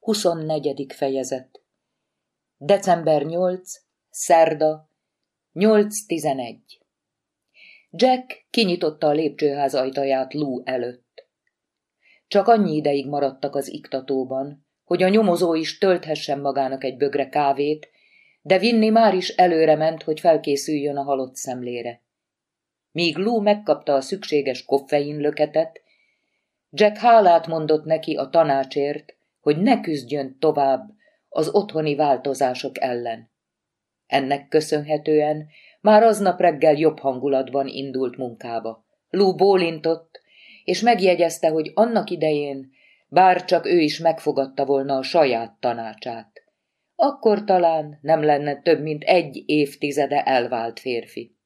24. fejezet December 8. Szerda 8.11 Jack kinyitotta a lépcsőház ajtaját Lou előtt. Csak annyi ideig maradtak az iktatóban, hogy a nyomozó is tölthessen magának egy bögre kávét, de Vinni már is előre ment, hogy felkészüljön a halott szemlére. Míg Lou megkapta a szükséges koffeinlöketet, Jack hálát mondott neki a tanácsért, hogy ne küzdjön tovább az otthoni változások ellen. Ennek köszönhetően már aznap reggel jobb hangulatban indult munkába. Lou bólintott, és megjegyezte, hogy annak idején, bár csak ő is megfogadta volna a saját tanácsát, akkor talán nem lenne több mint egy évtizede elvált férfi.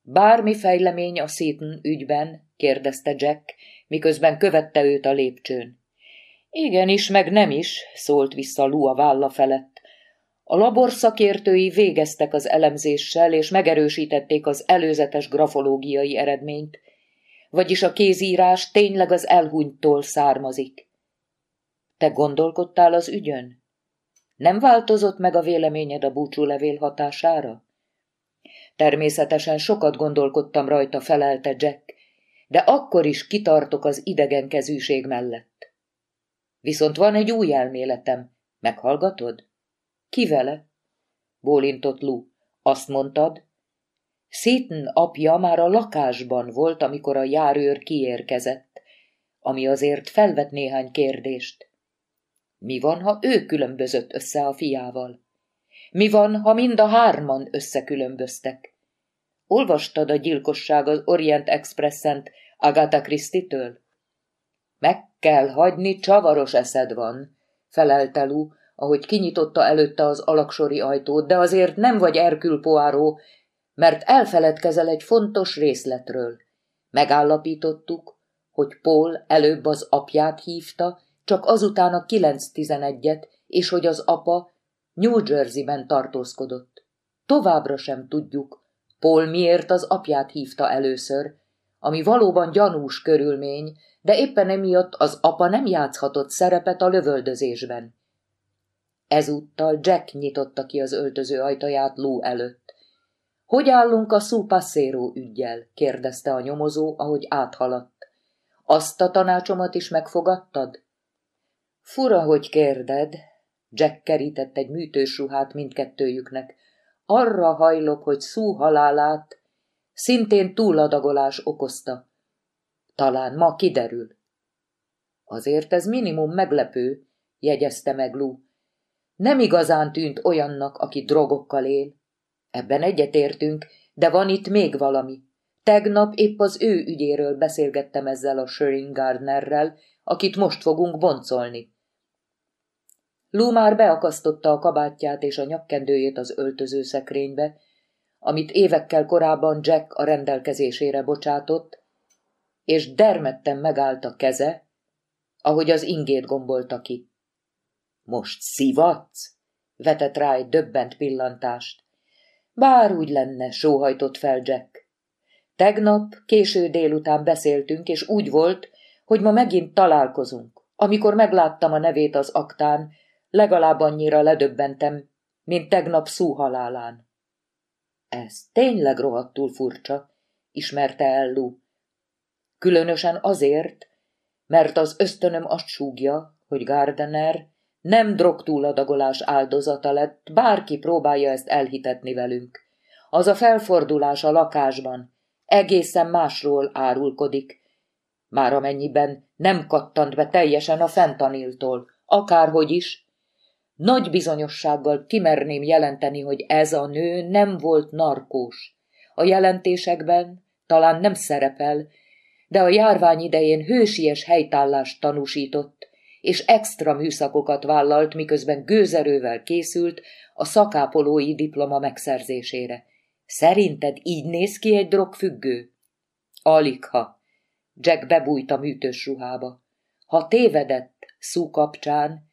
Bármi fejlemény a Seaton ügyben? kérdezte Jack, miközben követte őt a lépcsőn. Igenis, meg nem is, szólt vissza Lu a válla felett. A labor szakértői végeztek az elemzéssel, és megerősítették az előzetes grafológiai eredményt, vagyis a kézírás tényleg az elhunytól származik. Te gondolkodtál az ügyön? Nem változott meg a véleményed a búcsúlevél hatására? Természetesen sokat gondolkodtam rajta, felelte Jack, de akkor is kitartok az idegenkezűség mellett. Viszont van egy új elméletem. Meghallgatod? Ki vele? Bólintott Lu. Azt mondtad? Széten apja már a lakásban volt, amikor a járőr kiérkezett, ami azért felvet néhány kérdést. Mi van, ha ő különbözött össze a fiával? Mi van, ha mind a hárman összekülönböztek? Olvastad a gyilkosság az Orient Expressen-t Agatha Christie-től? Meg kell hagyni, csavaros eszed van, felelte Lu, ahogy kinyitotta előtte az alaksori ajtót, de azért nem vagy Erkül Poáró, mert elfeledkezel egy fontos részletről. Megállapítottuk, hogy Paul előbb az apját hívta, csak azután a 9-11-et, és hogy az apa New Jersey-ben tartózkodott. Továbbra sem tudjuk, Paul miért az apját hívta először, ami valóban gyanús körülmény, de éppen emiatt az apa nem játszhatott szerepet a lövöldözésben. Ezúttal Jack nyitotta ki az öltöző ajtaját Lou előtt. Hogy állunk a szúpasszéró ügyjel? kérdezte a nyomozó, ahogy áthaladt. Azt a tanácsomat is megfogadtad? Fura, hogy kérded. Jack kerített egy műtős ruhát mindkettőjüknek. Arra hajlok, hogy szú halálát szintén túladagolás okozta. Talán ma kiderül. Azért ez minimum meglepő, jegyezte meg Lou. Nem igazán tűnt olyannak, aki drogokkal él. Ebben egyetértünk, de van itt még valami. Tegnap épp az ő ügyéről beszélgettem ezzel a Shering Gardnerrel, akit most fogunk boncolni. Lou már beakasztotta a kabátját és a nyakkendőjét az öltöző szekrénybe, amit évekkel korábban Jack a rendelkezésére bocsátott, és dermedten megállt a keze, ahogy az ingét gombolta ki. Most szivatsz? vetett rá egy döbbent pillantást. Bár úgy lenne, sóhajtott fel Jack. Tegnap, késő délután beszéltünk, és úgy volt, hogy ma megint találkozunk. Amikor megláttam a nevét az aktán, legalább annyira ledöbbentem, mint tegnap szú halálán. Ez tényleg rohadtul furcsa, ismerte el. Különösen azért, mert az ösztönöm azt súgja, hogy Gardner nem drogtúladagolás áldozata lett, bárki próbálja ezt elhitetni velünk. Az a felfordulás a lakásban egészen másról árulkodik, már amennyiben nem kattant be teljesen a fentaniltól, akárhogy is, nagy bizonyossággal kimerném jelenteni, hogy ez a nő nem volt narkós. A jelentésekben talán nem szerepel, de a járvány idején hősies helytállást tanúsított, és extra műszakokat vállalt, miközben gőzerővel készült a szakápolói diploma megszerzésére. Szerinted így néz ki egy drogfüggő? Aligha. Jack bebújt a műtős ruhába. Ha tévedett szú kapcsán,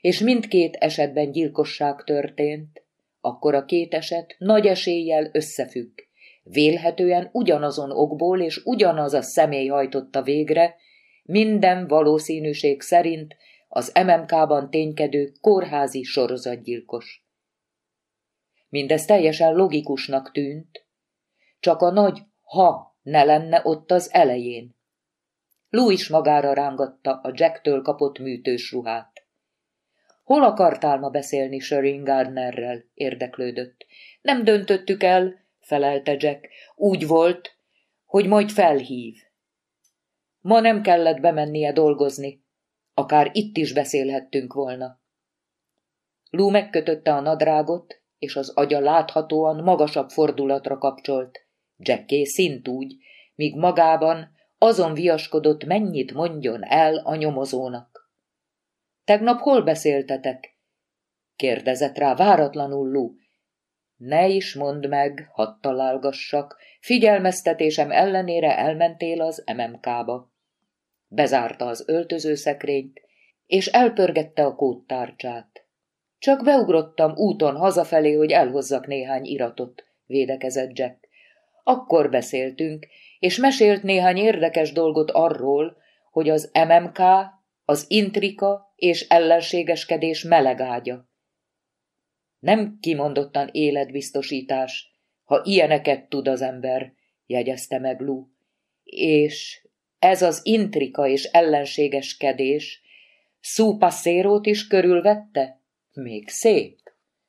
és mindkét esetben gyilkosság történt, akkor a két eset nagy eséllyel összefügg. Vélhetően ugyanazon okból és ugyanaz a személy hajtotta végre, minden valószínűség szerint az MMK-ban ténykedő kórházi sorozatgyilkos. Mindez teljesen logikusnak tűnt, csak a nagy ha ne lenne ott az elején. Lou is magára rángatta a Jacktől kapott műtős ruhát. Hol akartál ma beszélni Sherin Gardnerrel? érdeklődött. Nem döntöttük el, felelte Jack. Úgy volt, hogy majd felhív. Ma nem kellett bemennie dolgozni. Akár itt is beszélhettünk volna. Lou megkötötte a nadrágot, és az agya láthatóan magasabb fordulatra kapcsolt. Jacké szint úgy, míg magában azon viaskodott, mennyit mondjon el a nyomozónak. Tegnap hol beszéltetek? kérdezett rá váratlanul Lou. Ne is mondd meg, hadd találgassak, figyelmeztetésem ellenére elmentél az MMK-ba. Bezárta az öltözőszekrényt, és elpörgette a kódtárcsát. Csak beugrottam úton hazafelé, hogy elhozzak néhány iratot, védekezett Jack. Akkor beszéltünk, és mesélt néhány érdekes dolgot arról, hogy az MMK, az intrika és ellenségeskedés melegágya. Nem kimondottan életbiztosítás, ha ilyeneket tud az ember, jegyezte meg Lou. És ez az intrika és ellenségeskedés Szú passzérót is körülvette? Még szép.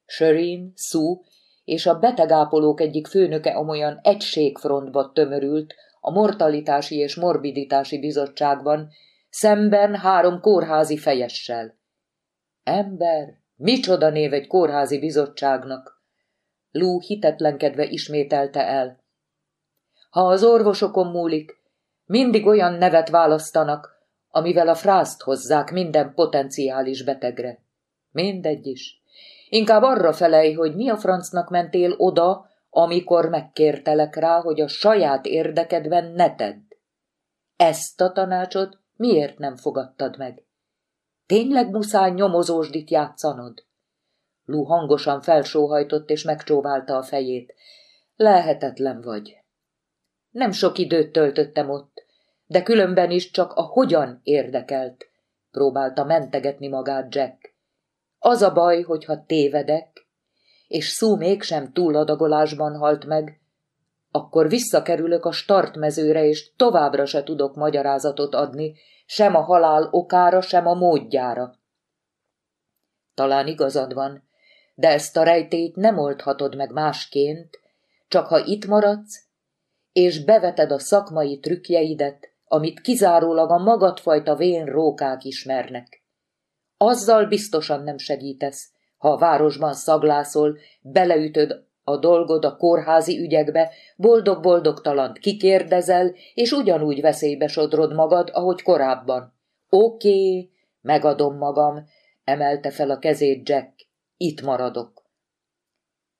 Sörin, Szú és a betegápolók egyik főnöke amolyan egységfrontba tömörült a mortalitási és morbiditási bizottságban, szemben három kórházi fejessel. Ember, micsoda név egy kórházi bizottságnak? Lú hitetlenkedve ismételte el. Ha az orvosokon múlik, mindig olyan nevet választanak, amivel a frászt hozzák minden potenciális betegre. Mindegy is. Inkább arra felej, hogy mi a francnak mentél oda, amikor megkértelek rá, hogy a saját érdekedben ne tedd. Ezt a tanácsot miért nem fogadtad meg? Tényleg muszáj nyomozósdit játszanod? Lú hangosan felsóhajtott és megcsóválta a fejét. Lehetetlen vagy. Nem sok időt töltöttem ott, de különben is csak a hogyan érdekelt. Próbálta mentegetni magát Jack. Az a baj, hogyha tévedek, és szó mégsem túladagolásban halt meg, akkor visszakerülök a startmezőre, és továbbra se tudok magyarázatot adni, sem a halál okára, sem a módjára. Talán igazad van, de ezt a rejtét nem oldhatod meg másként, csak ha itt maradsz, és beveted a szakmai trükkjeidet, amit kizárólag a magadfajta vén rókák ismernek. Azzal biztosan nem segítesz, ha a városban szaglászol, beleütöd a dolgod a kórházi ügyekbe, boldog-boldogtalant kikérdezel, és ugyanúgy veszélybe sodrod magad, ahogy korábban. Oké, megadom magam, emelte fel a kezét Jack. Itt maradok.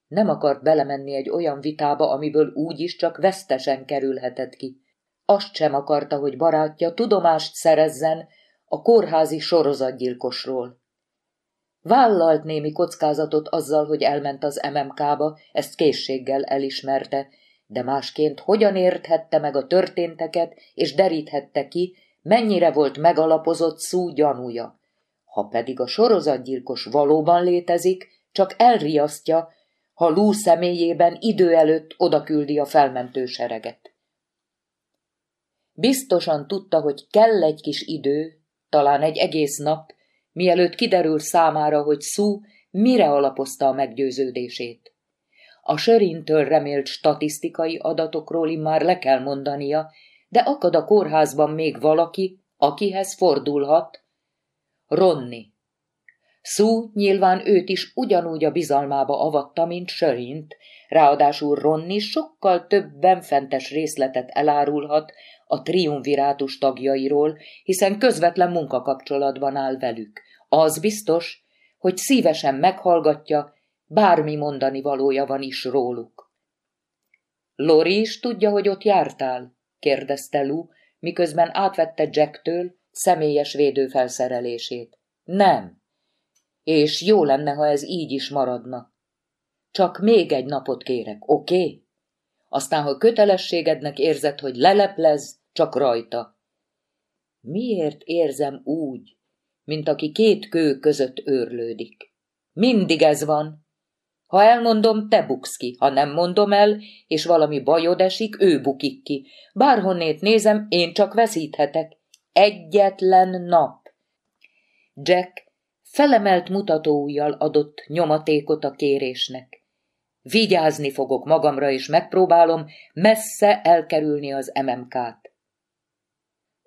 Nem akart belemenni egy olyan vitába, amiből úgyis csak vesztesen kerülhetett ki. Azt sem akarta, hogy barátja tudomást szerezzen, a kórházi sorozatgyilkosról. Vállalt némi kockázatot azzal, hogy elment az MMK-ba, ezt készséggel elismerte, de másként hogyan érthette meg a történteket, és deríthette ki, mennyire volt megalapozott szú gyanúja. Ha pedig a sorozatgyilkos valóban létezik, csak elriasztja, ha Lú személyében idő előtt odaküldi a felmentő sereget. Biztosan tudta, hogy kell egy kis idő, talán egy egész nap, mielőtt kiderül számára, hogy Szú mire alapozta a meggyőződését. A sörintől remélt statisztikai adatokról immár le kell mondania, de akad a kórházban még valaki, akihez fordulhat. Ronni. Szú nyilván őt is ugyanúgy a bizalmába avatta, mint Sörint, ráadásul Ronni sokkal több benfentes részletet elárulhat a triumvirátus tagjairól, hiszen közvetlen munkakapcsolatban áll velük. Az biztos, hogy szívesen meghallgatja, bármi mondani valója van is róluk. Lori is tudja, hogy ott jártál? kérdezte Lou, miközben átvette Jacktől személyes védőfelszerelését. Nem. És jó lenne, ha ez így is maradna. Csak még egy napot kérek, oké? Okay? Aztán, ha kötelességednek érzed, hogy leleplez, csak rajta. Miért érzem úgy, mint aki két kő között őrlődik. Mindig ez van. Ha elmondom, te buksz ki, ha nem mondom el, és valami bajod esik, ő bukik ki. Bárhonnét nézem, én csak veszíthetek. Egyetlen nap. Jack felemelt mutatóujjal adott nyomatékot a kérésnek. Vigyázni fogok magamra, és megpróbálom messze elkerülni az MMK-t.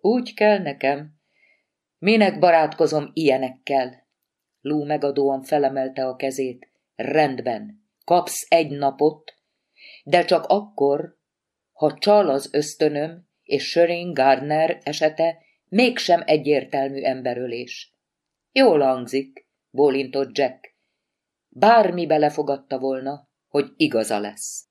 Úgy kell nekem. Minek barátkozom ilyenekkel? Lú megadóan felemelte a kezét. Rendben, kapsz egy napot, de csak akkor, ha csal az ösztönöm, és Söring Gardner esete mégsem egyértelmű emberölés. Jól hangzik, bólintott Jack. Bármi belefogadta volna, hogy igaza lesz.